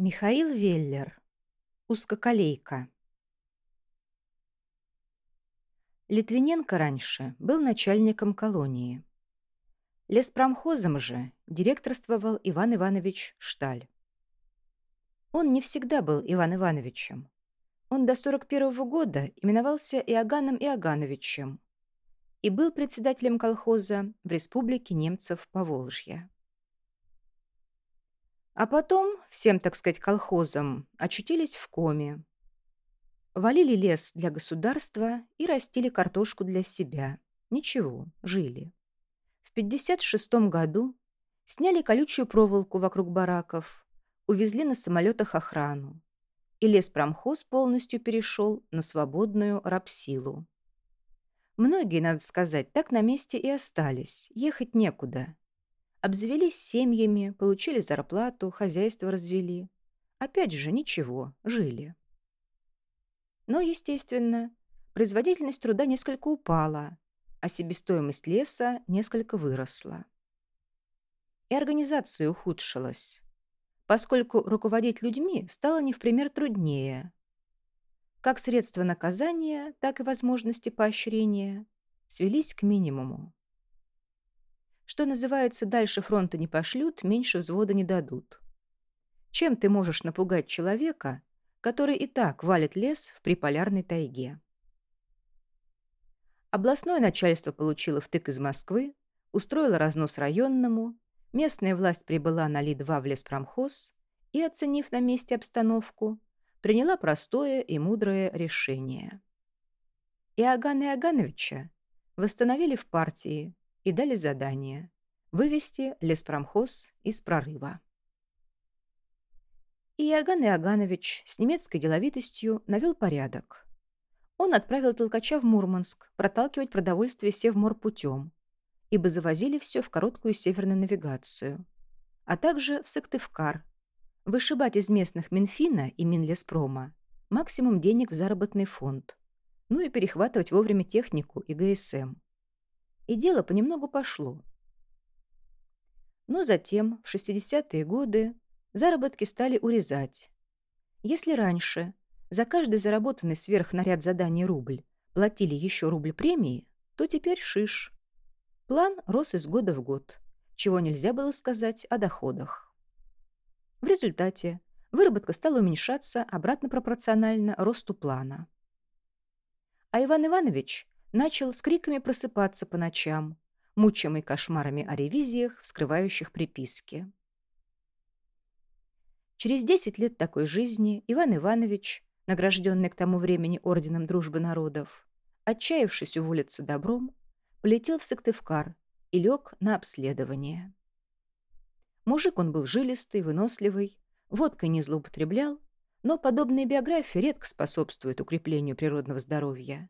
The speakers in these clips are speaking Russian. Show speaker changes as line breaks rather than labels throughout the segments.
Михаил Веллер. Узкоколейка. Литвиненко раньше был начальником колонии. Леспромхозом же директорствовал Иван Иванович Шталь. Он не всегда был Иван Ивановичем. Он до 41 -го года именовался Иоганном Иогановичем и был председателем колхоза в Республике немцев Поволжья. А потом, всем, так сказать, колхозам, очутились в коме. Валили лес для государства и растили картошку для себя. Ничего, жили. В 56 году сняли колючую проволоку вокруг бараков, увезли на самолетах охрану. И леспромхоз полностью перешел на свободную рабсилу. Многие, надо сказать, так на месте и остались, ехать некуда. Обзавелись семьями, получили зарплату, хозяйство развели. Опять же, ничего, жили. Но, естественно, производительность труда несколько упала, а себестоимость леса несколько выросла. И организация ухудшилась, поскольку руководить людьми стало не в пример труднее. Как средства наказания, так и возможности поощрения свелись к минимуму. Что называется, дальше фронта не пошлют, меньше взвода не дадут. Чем ты можешь напугать человека, который и так валит лес в приполярной тайге? Областное начальство получило втык из Москвы, устроило разнос районному, местная власть прибыла на Ли-2 в леспромхоз и, оценив на месте обстановку, приняла простое и мудрое решение. Иоганна Иогановича восстановили в партии, и дали задание вывести леспромхоз из прорыва. Иоганн Иоганович с немецкой деловитостью навел порядок. Он отправил толкача в Мурманск проталкивать продовольствие севморпутем, ибо завозили все в короткую северную навигацию, а также в Сыктывкар, вышибать из местных Минфина и Минлеспрома максимум денег в заработный фонд, ну и перехватывать вовремя технику и ГСМ и дело понемногу пошло. Но затем, в 60-е годы, заработки стали урезать. Если раньше за каждый заработанный сверхнаряд заданий рубль платили еще рубль премии, то теперь шиш. План рос из года в год, чего нельзя было сказать о доходах. В результате выработка стала уменьшаться обратно пропорционально росту плана. А Иван Иванович начал с криками просыпаться по ночам, мучимый кошмарами о ревизиях, вскрывающих приписки. Через 10 лет такой жизни Иван Иванович, награжденный к тому времени Орденом Дружбы Народов, отчаявшись уволиться добром, полетел в Сыктывкар и лег на обследование. Мужик он был жилистый, выносливый, водкой не злоупотреблял, но подобные биографии редко способствуют укреплению природного здоровья.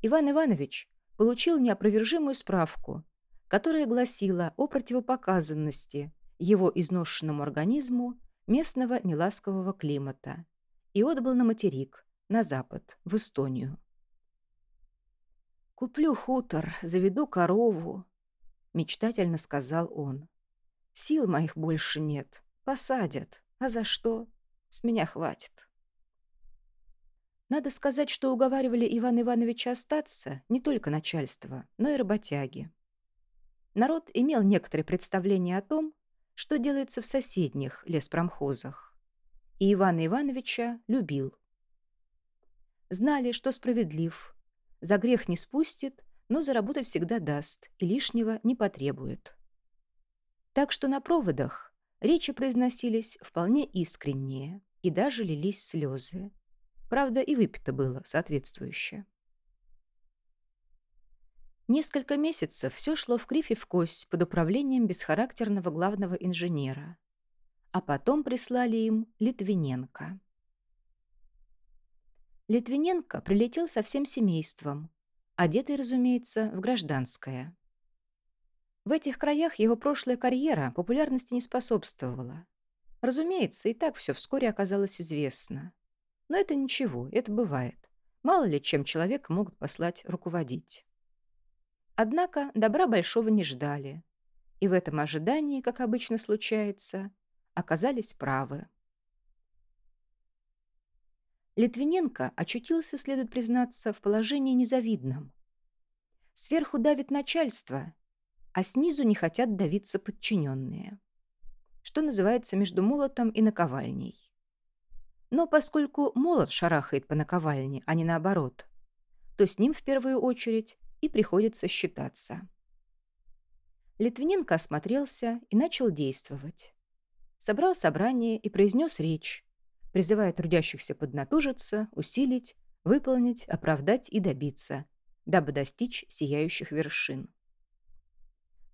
Иван Иванович получил неопровержимую справку, которая гласила о противопоказанности его изношенному организму местного неласкового климата и отбыл на материк, на запад, в Эстонию. «Куплю хутор, заведу корову», — мечтательно сказал он. «Сил моих больше нет. Посадят. А за что? С меня хватит». Надо сказать, что уговаривали Ивана Ивановича остаться не только начальство, но и работяги. Народ имел некоторые представления о том, что делается в соседних леспромхозах. И Ивана Ивановича любил. Знали, что справедлив. За грех не спустит, но заработать всегда даст и лишнего не потребует. Так что на проводах речи произносились вполне искренние и даже лились слезы. Правда, и выпито было соответствующе. Несколько месяцев все шло в кривь и в кость под управлением бесхарактерного главного инженера. А потом прислали им Литвиненко. Литвиненко прилетел со всем семейством, одетый, разумеется, в гражданское. В этих краях его прошлая карьера популярности не способствовала. Разумеется, и так все вскоре оказалось известно. Но это ничего, это бывает. Мало ли чем человек могут послать руководить. Однако добра большого не ждали. И в этом ожидании, как обычно случается, оказались правы. Литвиненко очутился, следует признаться, в положении незавидном. Сверху давит начальство, а снизу не хотят давиться подчиненные. Что называется между молотом и наковальней. Но поскольку молот шарахает по наковальне, а не наоборот, то с ним в первую очередь и приходится считаться. Литвиненко осмотрелся и начал действовать. Собрал собрание и произнес речь, призывая трудящихся поднатужиться, усилить, выполнить, оправдать и добиться, дабы достичь сияющих вершин.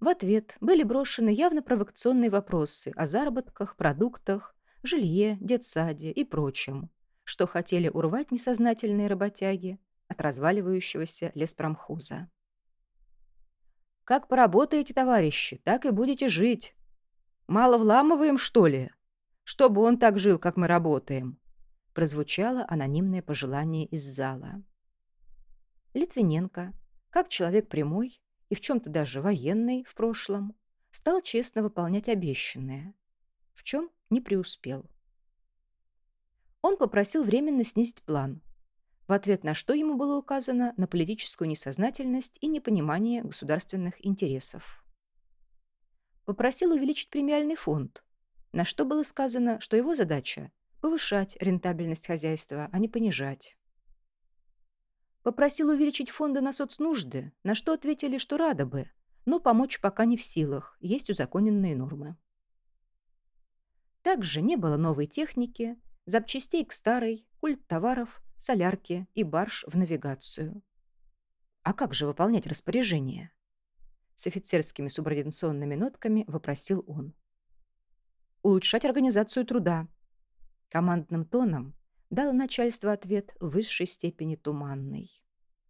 В ответ были брошены явно провокационные вопросы о заработках, продуктах, жилье, детсаде и прочем, что хотели урвать несознательные работяги от разваливающегося леспромхоза. «Как поработаете, товарищи, так и будете жить. Мало вламываем, что ли? Чтобы он так жил, как мы работаем», прозвучало анонимное пожелание из зала. Литвиненко, как человек прямой и в чем-то даже военный в прошлом, стал честно выполнять обещанное. В чем не преуспел. Он попросил временно снизить план, в ответ на что ему было указано на политическую несознательность и непонимание государственных интересов. Попросил увеличить премиальный фонд, на что было сказано, что его задача – повышать рентабельность хозяйства, а не понижать. Попросил увеличить фонды на соцнужды, на что ответили, что рады бы, но помочь пока не в силах, есть узаконенные нормы. Также не было новой техники, запчастей к старой, культ товаров, солярки и барж в навигацию. А как же выполнять распоряжение? С офицерскими субординационными нотками вопросил он. Улучшать организацию труда. Командным тоном дало начальство ответ в высшей степени туманный.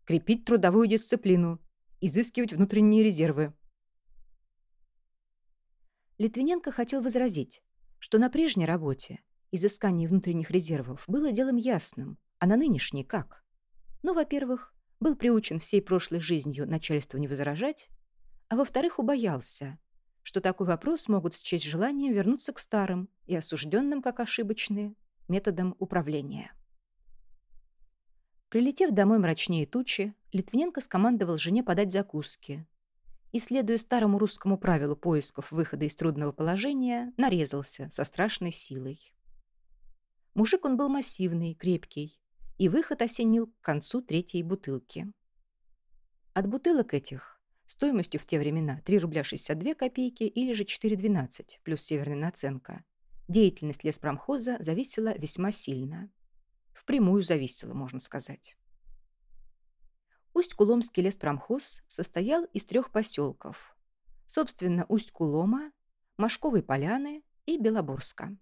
Крепить трудовую дисциплину, изыскивать внутренние резервы. Литвиненко хотел возразить, что на прежней работе изыскание внутренних резервов было делом ясным, а на нынешней как? Ну, во-первых, был приучен всей прошлой жизнью начальству не возражать, а во-вторых, убоялся, что такой вопрос могут счесть желанием вернуться к старым и осужденным как ошибочные методам управления. Прилетев домой мрачнее тучи, Литвиненко скомандовал жене подать закуски, и, следуя старому русскому правилу поисков выхода из трудного положения, нарезался со страшной силой. Мужик он был массивный, крепкий, и выход осенил к концу третьей бутылки. От бутылок этих, стоимостью в те времена 3 рубля 62 копейки или же 4,12 плюс северная наценка, деятельность леспромхоза зависела весьма сильно. Впрямую зависела, можно сказать. Усть-Куломский леспромхоз состоял из трех поселков. Собственно, Усть-Кулома, Машковой поляны и Белоборска.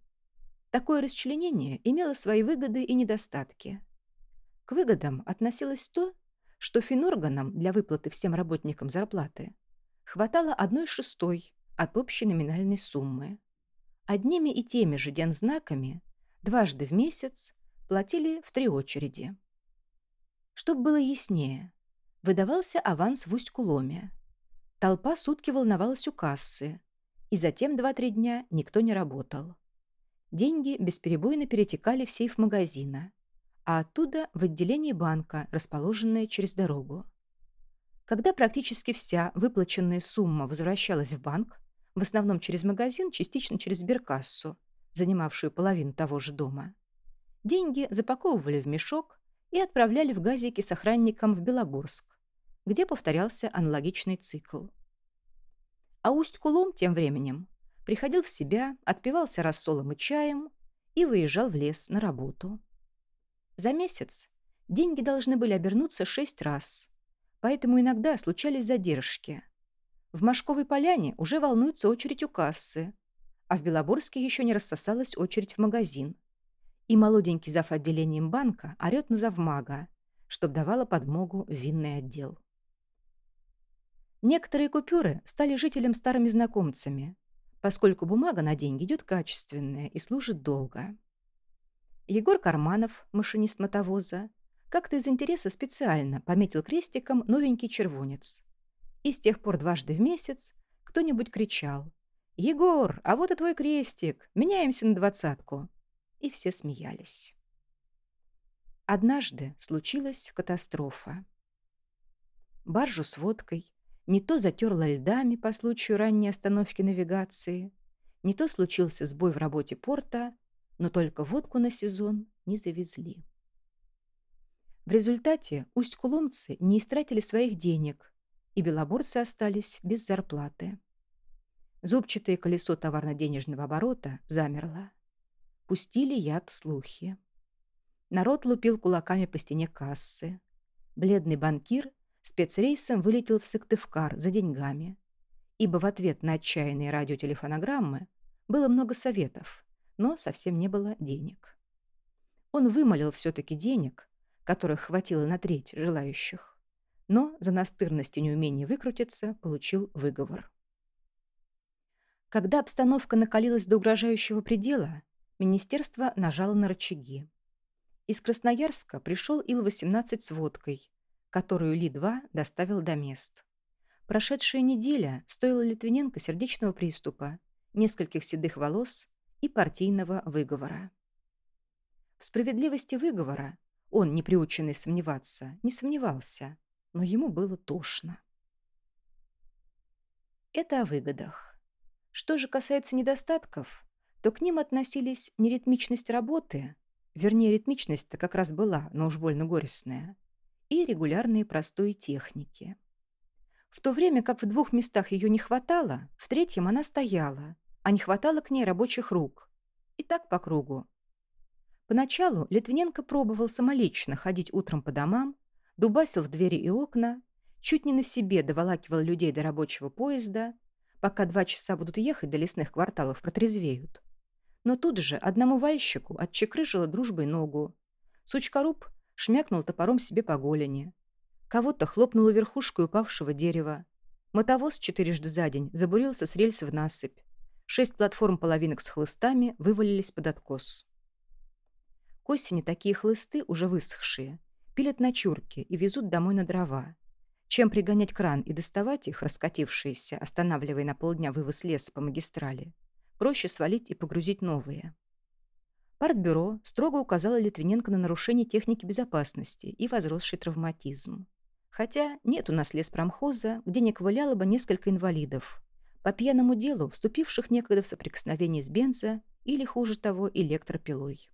Такое расчленение имело свои выгоды и недостатки. К выгодам относилось то, что финорганам для выплаты всем работникам зарплаты хватало одной шестой от общей номинальной суммы. Одними и теми же дензнаками дважды в месяц платили в три очереди. Чтобы было яснее, Выдавался аванс в Усть-Куломе. Толпа сутки волновалась у кассы, и затем два-три дня никто не работал. Деньги бесперебойно перетекали в сейф магазина, а оттуда в отделение банка, расположенное через дорогу. Когда практически вся выплаченная сумма возвращалась в банк, в основном через магазин, частично через сберкассу, занимавшую половину того же дома, деньги запаковывали в мешок и отправляли в газики с охранником в Белоборск, где повторялся аналогичный цикл. А Усть-Кулом тем временем приходил в себя, отпивался рассолом и чаем и выезжал в лес на работу. За месяц деньги должны были обернуться шесть раз, поэтому иногда случались задержки. В Машковой поляне уже волнуется очередь у кассы, а в Белоборске еще не рассосалась очередь в магазин – и молоденький зав. отделением банка орет на завмага, чтоб давала подмогу винный отдел. Некоторые купюры стали жителям старыми знакомцами, поскольку бумага на деньги идет качественная и служит долго. Егор Карманов, машинист мотовоза, как-то из интереса специально пометил крестиком новенький червонец. И с тех пор дважды в месяц кто-нибудь кричал «Егор, а вот и твой крестик, меняемся на двадцатку» и все смеялись. Однажды случилась катастрофа. Баржу с водкой не то затерло льдами по случаю ранней остановки навигации, не то случился сбой в работе порта, но только водку на сезон не завезли. В результате усть-куломцы не истратили своих денег, и белоборцы остались без зарплаты. Зубчатое колесо товарно-денежного оборота замерло. Пустили яд слухи. Народ лупил кулаками по стене кассы. Бледный банкир спецрейсом вылетел в Сыктывкар за деньгами. Ибо в ответ на отчаянные радиотелефонограммы было много советов, но совсем не было денег. Он вымолил все-таки денег, которых хватило на треть желающих, но за настырность и неумение выкрутиться получил выговор. Когда обстановка накалилась до угрожающего предела, министерство нажало на рычаги. Из Красноярска пришел Ил-18 с водкой, которую Ли-2 доставил до мест. Прошедшая неделя стоила Литвиненко сердечного приступа, нескольких седых волос и партийного выговора. В справедливости выговора он, не приученный сомневаться, не сомневался, но ему было тошно. Это о выгодах. Что же касается недостатков, то к ним относились неритмичность работы, Вернее, ритмичность-то как раз была, но уж больно горестная. И регулярные простой техники. В то время как в двух местах ее не хватало, в третьем она стояла, а не хватало к ней рабочих рук. И так по кругу. Поначалу Литвиненко пробовал самолично ходить утром по домам, дубасил в двери и окна, чуть не на себе доволакивал людей до рабочего поезда, пока два часа будут ехать до лесных кварталов протрезвеют. Но тут же одному вальщику отчекрыжила дружбой ногу. Сучкоруб шмякнул топором себе по голени. Кого-то хлопнула верхушкой упавшего дерева. Мотовоз четырежды за день забурился с рельс в насыпь. Шесть платформ половинок с хлыстами вывалились под откос. К осени такие хлысты, уже высохшие, пилят на чурки и везут домой на дрова. Чем пригонять кран и доставать их, раскатившиеся, останавливая на полдня вывоз леса по магистрали, проще свалить и погрузить новые. Партбюро строго указало Литвиненко на нарушение техники безопасности и возросший травматизм. Хотя нет у нас леспромхоза, где не ковыляло бы несколько инвалидов, по пьяному делу, вступивших некогда в соприкосновение с бензо или, хуже того, электропилой.